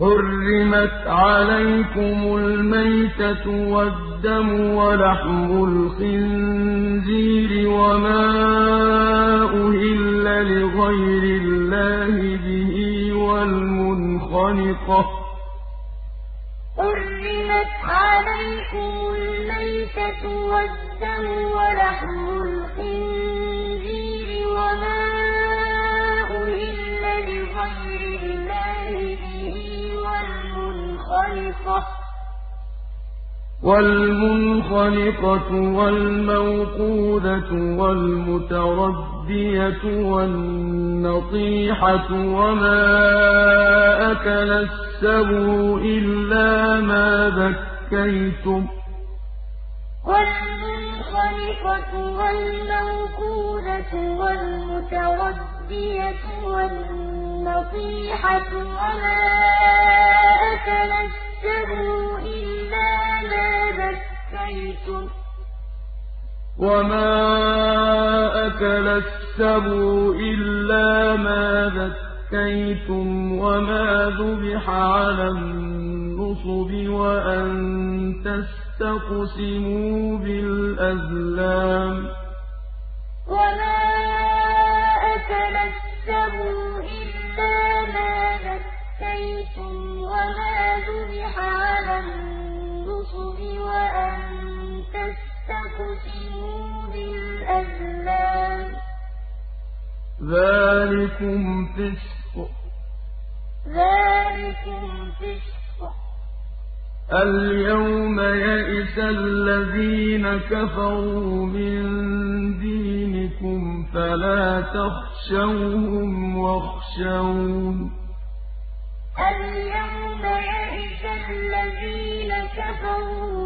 حُرِّمَتْ عَلَيْكُمُ الْمَيْتَةُ وَالدَّمُ وَلَحْمُ الْخِنزِيرِ وَمَا أُهِلَّ لِغَيْرِ اللَّهِ بِهِ وَالْمُنْخَنِقَةُ والمنخلقة والموقودة والمتردية والنطيحة وما أكل السبع إلا ما ذكيتم. والمنخلقة والموقودة والمتردية والنطيحة وما وما أكل السبع إلا ما ذكيتم وما ذبح على النصب وأن تستقسموا بالأزلام وما أكل السبع إلا ما ذكيتم وما ذبح على النصب وأن ذلكم فسق. ذلكم فسق. اليوم يئس الذين كفروا من دينكم فلا تخشوهم واخشون. اليوم يئس الذين كفروا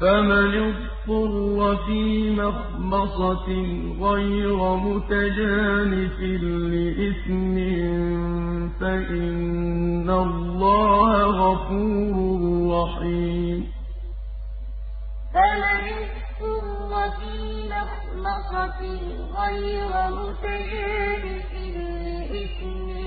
فمن اضطر في مخمصة غير متجانف لإثم فإن الله غفور رحيم. فمن اضطر في مخمصة غير متجانف لإثم